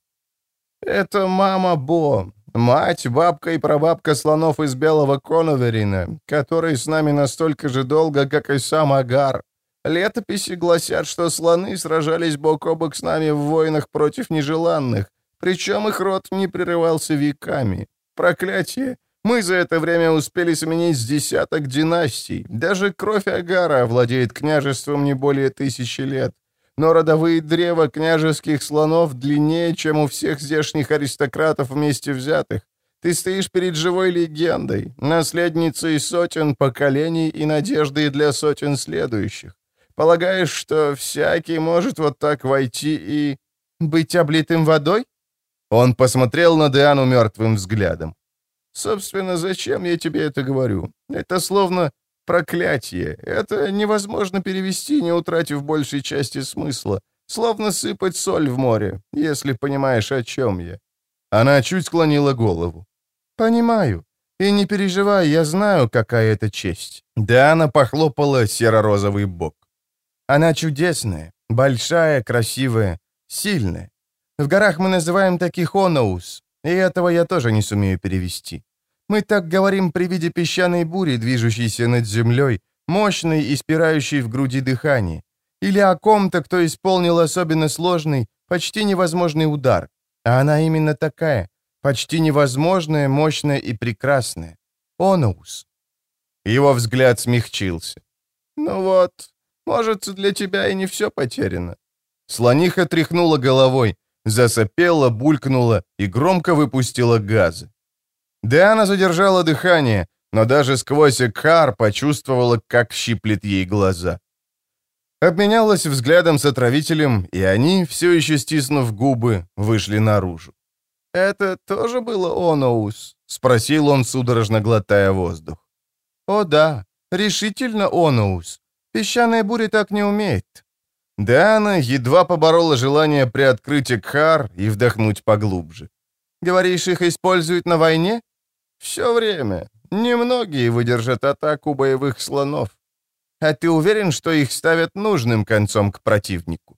«Это мама Бо, мать, бабка и прабабка слонов из Белого Коноверина, который с нами настолько же долго, как и сам Агар. Летописи гласят, что слоны сражались бок о бок с нами в войнах против нежеланных, причем их род не прерывался веками. Проклятие! Мы за это время успели сменить с десяток династий. Даже кровь Агара владеет княжеством не более тысячи лет. Но родовые древа княжеских слонов длиннее, чем у всех здешних аристократов вместе взятых. Ты стоишь перед живой легендой, наследницей сотен поколений и надеждой для сотен следующих. Полагаешь, что всякий может вот так войти и... быть облитым водой?» Он посмотрел на Диану мертвым взглядом. «Собственно, зачем я тебе это говорю? Это словно проклятие. Это невозможно перевести, не утратив большей части смысла. Словно сыпать соль в море, если понимаешь, о чем я». Она чуть склонила голову. «Понимаю. И не переживай, я знаю, какая это честь». Диана похлопала серо-розовый бок. Она чудесная, большая, красивая, сильная. В горах мы называем таких оноус, и этого я тоже не сумею перевести. Мы так говорим при виде песчаной бури, движущейся над землей, мощной и спирающей в груди дыхание, или о ком-то, кто исполнил особенно сложный, почти невозможный удар. А она именно такая, почти невозможная, мощная и прекрасная. Оноус. Его взгляд смягчился. «Ну вот, может, для тебя и не все потеряно». Слониха тряхнула головой, засопела, булькнула и громко выпустила газы. Диана задержала дыхание, но даже сквозь Экхар почувствовала, как щиплет ей глаза. Обменялась взглядом с отравителем, и они, все еще стиснув губы, вышли наружу. «Это тоже было Оноус?» — спросил он, судорожно глотая воздух. «О да, решительно Оноус. Песчаная буря так не умеет». Диана едва поборола желание приоткрыть Экхар и вдохнуть поглубже. «Говоришь, их используют на войне?» «Все время. Немногие выдержат атаку боевых слонов. А ты уверен, что их ставят нужным концом к противнику?»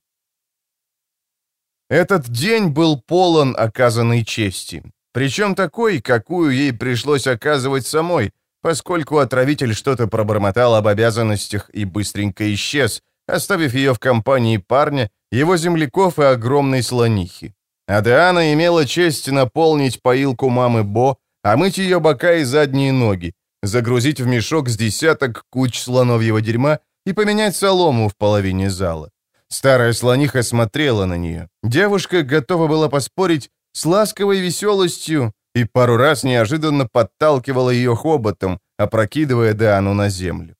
Этот день был полон оказанной чести. Причем такой, какую ей пришлось оказывать самой, поскольку отравитель что-то пробормотал об обязанностях и быстренько исчез, оставив ее в компании парня, его земляков и огромной слонихи. Адриана имела честь наполнить поилку мамы Бо, омыть ее бока и задние ноги, загрузить в мешок с десяток куч слоновьего дерьма и поменять солому в половине зала. Старая слониха смотрела на нее. Девушка готова была поспорить с ласковой веселостью и пару раз неожиданно подталкивала ее хоботом, опрокидывая Диану на землю.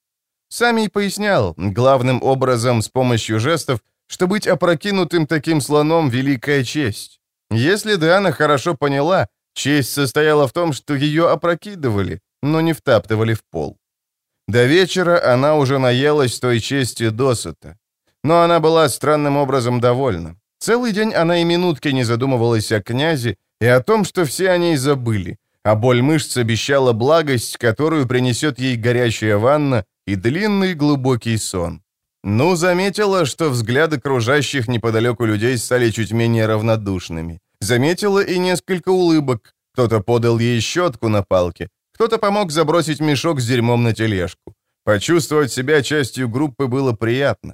Сами пояснял, главным образом с помощью жестов, что быть опрокинутым таким слоном — великая честь. Если Диана хорошо поняла, честь состояла в том, что ее опрокидывали, но не втаптывали в пол. До вечера она уже наелась той чести досыта. Но она была странным образом довольна. Целый день она и минутки не задумывалась о князе и о том, что все о ней забыли, а боль мышц обещала благость, которую принесет ей горячая ванна и длинный глубокий сон. Ну, заметила, что взгляды окружающих неподалеку людей стали чуть менее равнодушными. Заметила и несколько улыбок. Кто-то подал ей щетку на палке, кто-то помог забросить мешок с дерьмом на тележку. Почувствовать себя частью группы было приятно.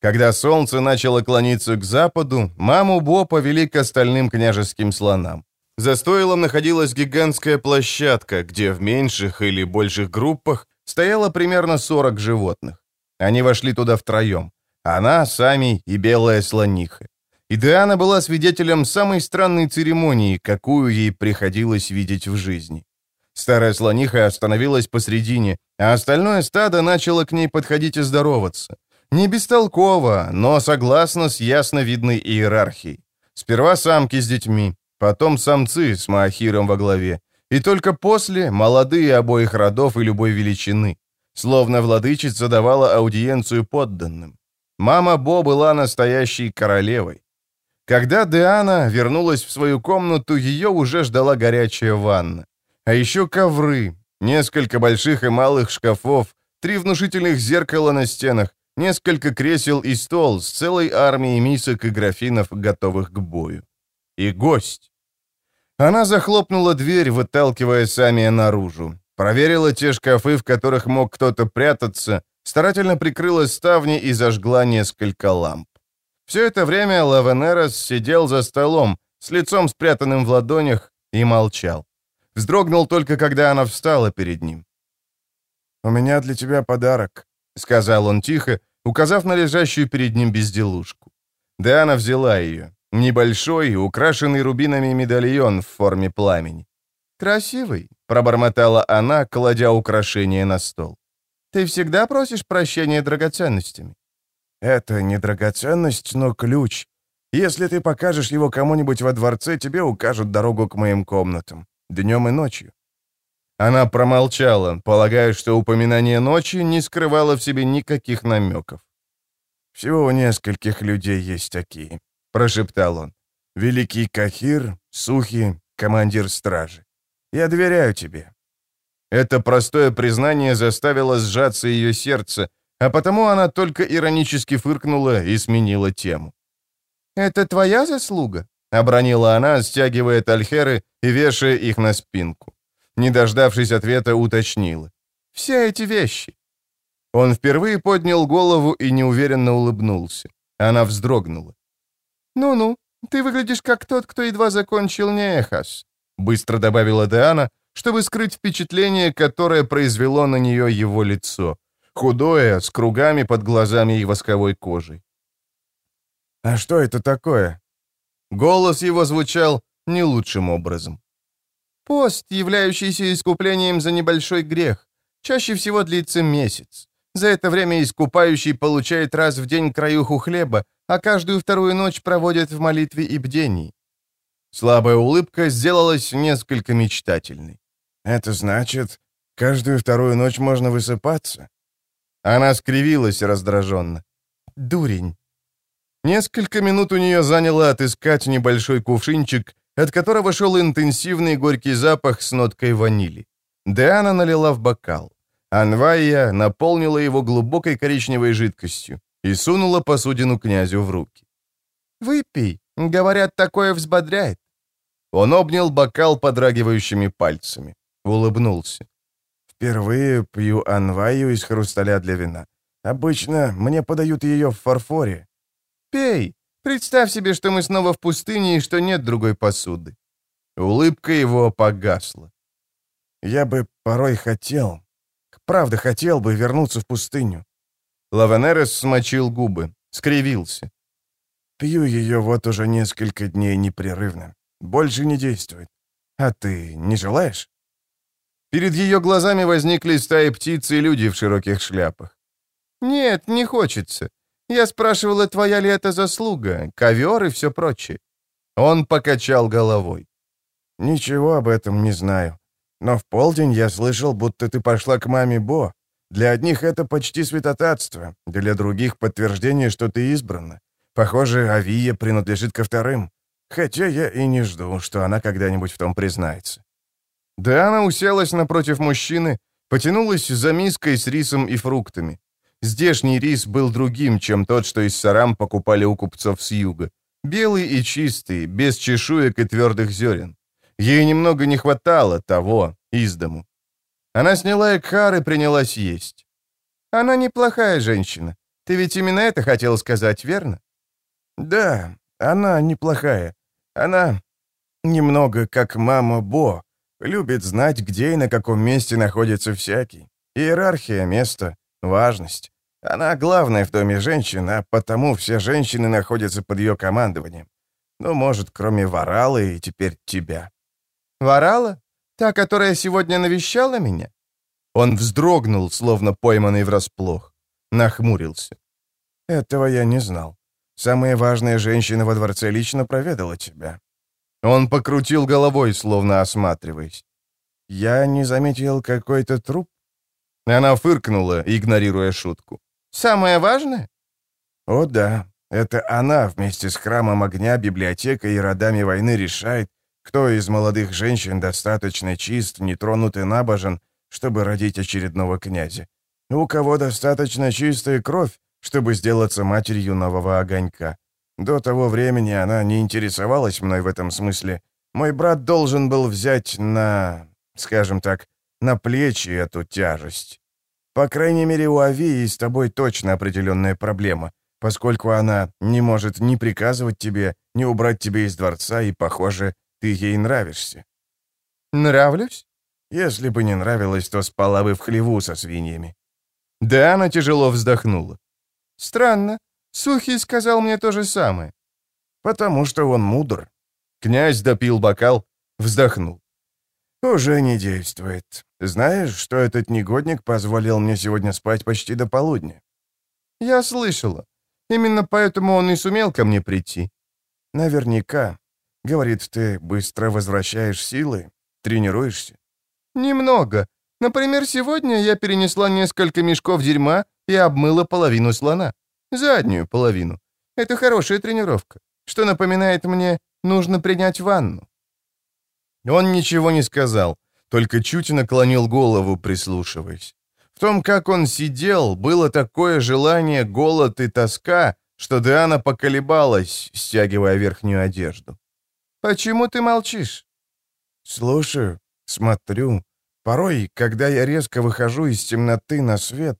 Когда солнце начало клониться к западу, маму Бо повели к остальным княжеским слонам. За стойлом находилась гигантская площадка, где в меньших или больших группах стояло примерно 40 животных. Они вошли туда втроем. Она, Сами и белая слониха. И Диана была свидетелем самой странной церемонии, какую ей приходилось видеть в жизни. Старая слониха остановилась посредине, а остальное стадо начало к ней подходить и здороваться. Не бестолково, но согласно с ясно видной иерархией. Сперва самки с детьми, потом самцы с маахиром во главе, и только после молодые обоих родов и любой величины. Словно владычица давала аудиенцию подданным. Мама Бо была настоящей королевой. Когда Диана вернулась в свою комнату, ее уже ждала горячая ванна. А еще ковры, несколько больших и малых шкафов, три внушительных зеркала на стенах, несколько кресел и стол с целой армией мисок и графинов, готовых к бою. И гость. Она захлопнула дверь, выталкивая Самия наружу. Проверила те шкафы, в которых мог кто-то прятаться, старательно прикрыла ставни и зажгла несколько ламп. Все это время Лавенерос сидел за столом, с лицом спрятанным в ладонях, и молчал. Вздрогнул только, когда она встала перед ним. «У меня для тебя подарок», — сказал он тихо, указав на лежащую перед ним безделушку. Диана взяла ее. Небольшой, украшенный рубинами медальон в форме пламени. «Красивый», — пробормотала она, кладя украшение на стол. «Ты всегда просишь прощения драгоценностями?» «Это не драгоценность, но ключ. Если ты покажешь его кому-нибудь во дворце, тебе укажут дорогу к моим комнатам днем и ночью. Она промолчала, полагая, что упоминание ночи не скрывало в себе никаких намеков. «Всего у нескольких людей есть такие», — прошептал он. «Великий Кахир, Сухи, командир стражи. Я доверяю тебе». Это простое признание заставило сжаться ее сердце, а потому она только иронически фыркнула и сменила тему. «Это твоя заслуга?» — обронила она, стягивая тальхеры и вешая их на спинку. Не дождавшись ответа, уточнила. «Все эти вещи». Он впервые поднял голову и неуверенно улыбнулся. Она вздрогнула. «Ну-ну, ты выглядишь как тот, кто едва закончил Неэхас», — быстро добавила Диана, чтобы скрыть впечатление, которое произвело на нее его лицо. Худое, с кругами под глазами и восковой кожей. «А что это такое?» Голос его звучал не лучшим образом. «Пост, являющийся искуплением за небольшой грех, чаще всего длится месяц. За это время искупающий получает раз в день краюху хлеба, а каждую вторую ночь проводит в молитве и бдении». Слабая улыбка сделалась несколько мечтательной. «Это значит, каждую вторую ночь можно высыпаться?» Она скривилась раздраженно. «Дурень!» Несколько минут у нее заняло отыскать небольшой кувшинчик, от которого шел интенсивный горький запах с ноткой ванили. Диана налила в бокал. Анвайя наполнила его глубокой коричневой жидкостью и сунула посудину князю в руки. «Выпей, говорят, такое взбодряет». Он обнял бокал подрагивающими пальцами, улыбнулся. «Впервые пью анваю из хрусталя для вина. Обычно мне подают ее в фарфоре». «Пей. Представь себе, что мы снова в пустыне и что нет другой посуды». Улыбка его погасла. «Я бы порой хотел, правда хотел бы вернуться в пустыню». Лавенерес смочил губы, скривился. «Пью ее вот уже несколько дней непрерывно. Больше не действует. А ты не желаешь?» Перед ее глазами возникли стаи птиц и люди в широких шляпах. «Нет, не хочется. Я спрашивала, твоя ли это заслуга, ковер и все прочее». Он покачал головой. «Ничего об этом не знаю. Но в полдень я слышал, будто ты пошла к маме Бо. Для одних это почти святотатство, для других — подтверждение, что ты избрана. Похоже, Авия принадлежит ко вторым. Хотя я и не жду, что она когда-нибудь в том признается». Да она уселась напротив мужчины, потянулась за миской с рисом и фруктами. Здешний рис был другим, чем тот, что из сарам покупали у купцов с юга. Белый и чистый, без чешуек и твердых зерен. Ей немного не хватало того из дому. Она сняла экхар и принялась есть. Она неплохая женщина. Ты ведь именно это хотел сказать, верно? Да, она неплохая. Она немного как мама Бо. Любит знать, где и на каком месте находится всякий. Иерархия места, важность. Она главная в доме женщин, а потому все женщины находятся под ее командованием. Ну, может, кроме Воралы и теперь тебя. Ворала? Та, которая сегодня навещала меня?» Он вздрогнул, словно пойманный врасплох. Нахмурился. «Этого я не знал. Самая важная женщина во дворце лично проведала тебя». Он покрутил головой, словно осматриваясь. «Я не заметил какой-то труп?» Она фыркнула, игнорируя шутку. «Самое важное?» «О да, это она вместе с храмом огня, библиотекой и родами войны решает, кто из молодых женщин достаточно чист, нетронут и набожен, чтобы родить очередного князя? У кого достаточно чистая кровь, чтобы сделаться матерью нового огонька? До того времени она не интересовалась мной в этом смысле. Мой брат должен был взять на, скажем так, на плечи эту тяжесть. По крайней мере, у Авии с тобой точно определенная проблема, поскольку она не может ни приказывать тебе, ни убрать тебя из дворца и, похоже, ты ей нравишься». «Нравлюсь?» «Если бы не нравилось, то спала бы в хлеву со свиньями». Да, она тяжело вздохнула. «Странно. Сухий сказал мне то же самое». «Потому что он мудр». Князь допил бокал, вздохнул. «Уже не действует. Знаешь, что этот негодник позволил мне сегодня спать почти до полудня?» «Я слышала. Именно поэтому он и сумел ко мне прийти». «Наверняка. Говорит, ты быстро возвращаешь силы? Тренируешься? Немного. Например, сегодня я перенесла несколько мешков дерьма и обмыла половину слона. Заднюю половину. Это хорошая тренировка. Что напоминает мне, нужно принять ванну. Он ничего не сказал, только чуть наклонил голову, прислушиваясь. В том, как он сидел, было такое желание, голод и тоска, что Диана поколебалась, стягивая верхнюю одежду. «Почему ты молчишь?» «Слушаю, смотрю. Порой, когда я резко выхожу из темноты на свет,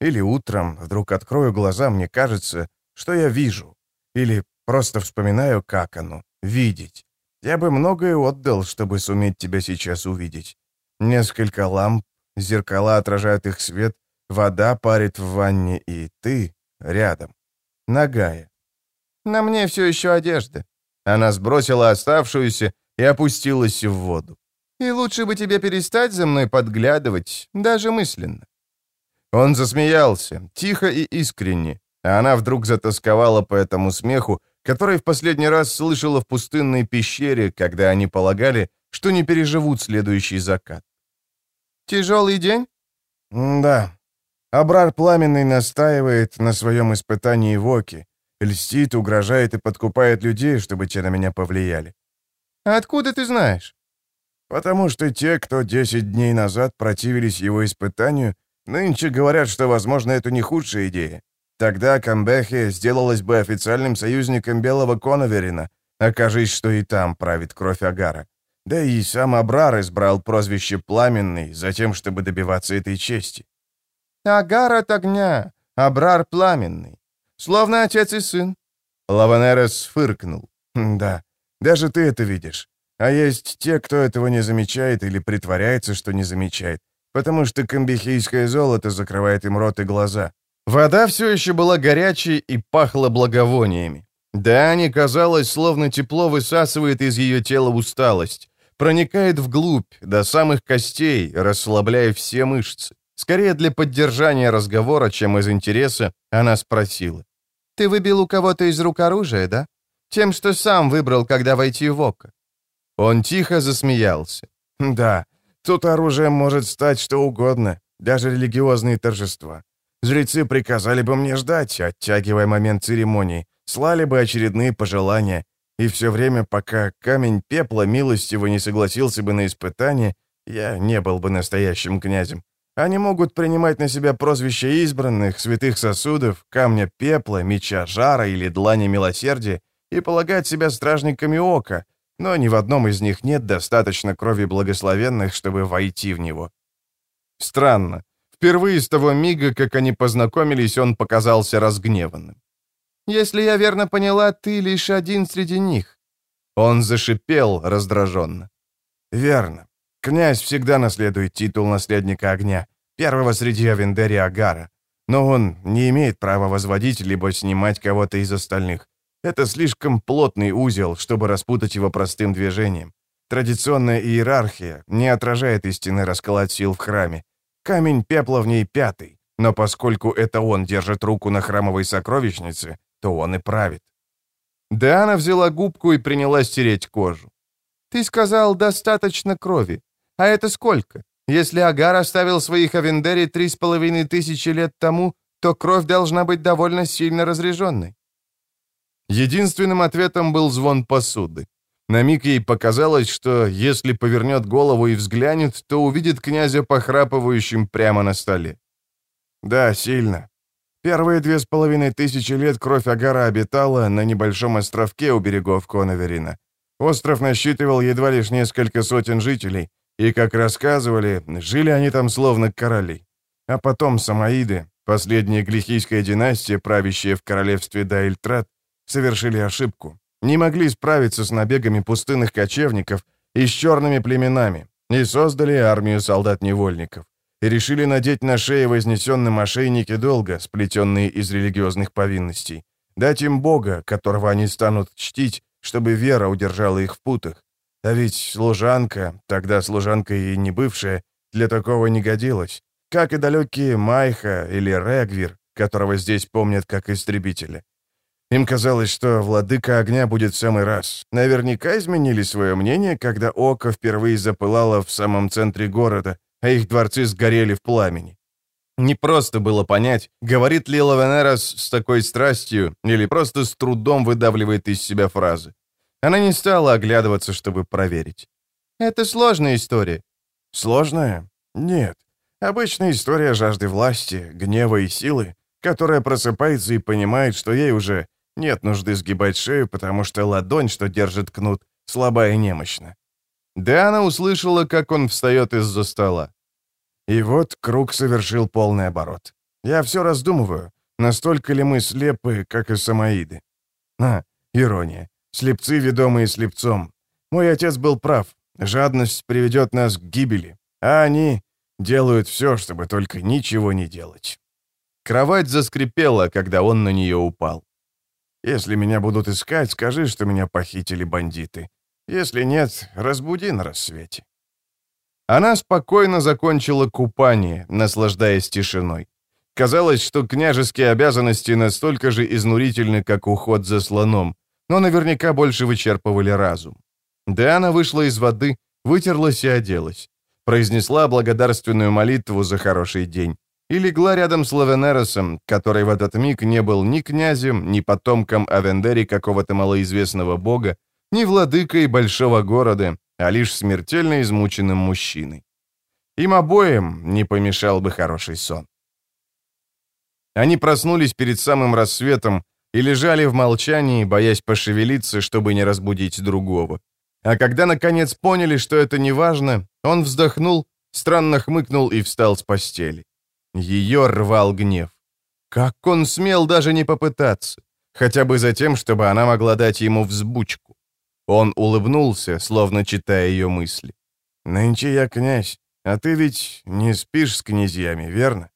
или утром вдруг открою глаза, мне кажется, что я вижу. Или просто вспоминаю, как оно — видеть. Я бы многое отдал, чтобы суметь тебя сейчас увидеть. Несколько ламп, зеркала отражают их свет, вода парит в ванне, и ты рядом. Нагая. На мне все еще одежда. Она сбросила оставшуюся и опустилась в воду. И лучше бы тебе перестать за мной подглядывать, даже мысленно. Он засмеялся, тихо и искренне, а она вдруг затасковала по этому смеху, который в последний раз слышала в пустынной пещере, когда они полагали, что не переживут следующий закат. «Тяжелый день?» «Да. Абрар Пламенный настаивает на своем испытании Воки, льстит, угрожает и подкупает людей, чтобы те на меня повлияли». «Откуда ты знаешь?» «Потому что те, кто 10 дней назад противились его испытанию, нынче говорят, что, возможно, это не худшая идея. Тогда Камбехе сделалась бы официальным союзником Белого Коноверина, окажись, что и там правит кровь Агара. Да и сам Абрар избрал прозвище Пламенный, затем, чтобы добиваться этой чести. Агар от огня, Абрар Пламенный. Словно отец и сын. Лаванерес фыркнул. «Да, даже ты это видишь. А есть те, кто этого не замечает или притворяется, что не замечает, потому что камбихийское золото закрывает им рот и глаза. Вода все еще была горячей и пахла благовониями. Да, не казалось, словно тепло высасывает из ее тела усталость, проникает вглубь, до самых костей, расслабляя все мышцы. Скорее для поддержания разговора, чем из интереса, она спросила. «Ты выбил у кого-то из рук оружие, да? Тем, что сам выбрал, когда войти в око?» Он тихо засмеялся. «Да, тут оружием может стать что угодно, даже религиозные торжества. Жрецы приказали бы мне ждать, оттягивая момент церемонии, слали бы очередные пожелания, и все время, пока камень пепла милостиво не согласился бы на испытание, я не был бы настоящим князем. Они могут принимать на себя прозвища избранных, святых сосудов, камня пепла, меча жара или длани милосердия и полагать себя стражниками ока, но ни в одном из них нет достаточно крови благословенных, чтобы войти в него. Странно. Впервые с того мига, как они познакомились, он показался разгневанным. «Если я верно поняла, ты лишь один среди них». Он зашипел раздраженно. «Верно. Князь всегда наследует титул наследника огня, первого среди Авендери Агара. Но он не имеет права возводить либо снимать кого-то из остальных. Это слишком плотный узел, чтобы распутать его простым движением. Традиционная иерархия не отражает истинный расклад сил в храме. Камень пепла в ней пятый, но поскольку это он держит руку на храмовой сокровищнице, то он и правит. Диана взяла губку и принялась стереть кожу. «Ты сказал, достаточно крови. А это сколько? Если Агар оставил своих Авендери три с половиной тысячи лет тому, то кровь должна быть довольно сильно разреженной». Единственным ответом был звон посуды. На миг ей показалось, что если повернет голову и взглянет, то увидит князя похрапывающим прямо на столе. «Да, сильно. Первые две с половиной тысячи лет кровь Агара обитала на небольшом островке у берегов Коноверина. Остров насчитывал едва лишь несколько сотен жителей, и, как рассказывали, жили они там словно короли. А потом самоиды, последняя глихийская династия, правящая в королевстве Дайльтрат, совершили ошибку не могли справиться с набегами пустынных кочевников и с черными племенами, и создали армию солдат-невольников, и решили надеть на шеи вознесенным ошейники долга, сплетенные из религиозных повинностей, дать им Бога, которого они станут чтить, чтобы вера удержала их в путах. А ведь служанка, тогда служанка и не бывшая, для такого не годилась, как и далекие Майха или Регвир, которого здесь помнят как истребителя. Им казалось, что владыка огня будет в самый раз. Наверняка изменили свое мнение, когда око впервые запылало в самом центре города, а их дворцы сгорели в пламени. Не просто было понять, говорит ли Лавенерос с такой страстью или просто с трудом выдавливает из себя фразы. Она не стала оглядываться, чтобы проверить. «Это сложная история». «Сложная? Нет. Обычная история жажды власти, гнева и силы, которая просыпается и понимает, что ей уже нет нужды сгибать шею, потому что ладонь, что держит кнут, слабая и немощна. Диана услышала, как он встает из-за стола. И вот круг совершил полный оборот. Я все раздумываю, настолько ли мы слепы, как и самоиды. А, ирония. Слепцы, ведомые слепцом. Мой отец был прав. Жадность приведет нас к гибели, а они делают все, чтобы только ничего не делать. Кровать заскрипела, когда он на нее упал. Если меня будут искать, скажи, что меня похитили бандиты. Если нет, разбуди на рассвете. Она спокойно закончила купание, наслаждаясь тишиной. Казалось, что княжеские обязанности настолько же изнурительны, как уход за слоном, но наверняка больше вычерпывали разум. Диана вышла из воды, вытерлась и оделась. Произнесла благодарственную молитву за хороший день и легла рядом с Лавенеросом, который в этот миг не был ни князем, ни потомком Авендери какого-то малоизвестного бога, ни владыкой большого города, а лишь смертельно измученным мужчиной. Им обоим не помешал бы хороший сон. Они проснулись перед самым рассветом и лежали в молчании, боясь пошевелиться, чтобы не разбудить другого. А когда, наконец, поняли, что это не важно, он вздохнул, странно хмыкнул и встал с постели. Ее рвал гнев. Как он смел даже не попытаться? Хотя бы за тем, чтобы она могла дать ему взбучку. Он улыбнулся, словно читая ее мысли. «Нынче я князь, а ты ведь не спишь с князьями, верно?»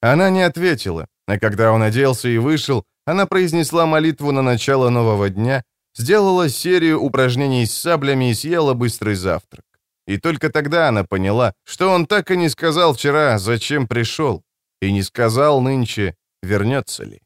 Она не ответила, а когда он оделся и вышел, она произнесла молитву на начало нового дня, сделала серию упражнений с саблями и съела быстрый завтрак. И только тогда она поняла, что он так и не сказал вчера, зачем пришел, и не сказал нынче, вернется ли.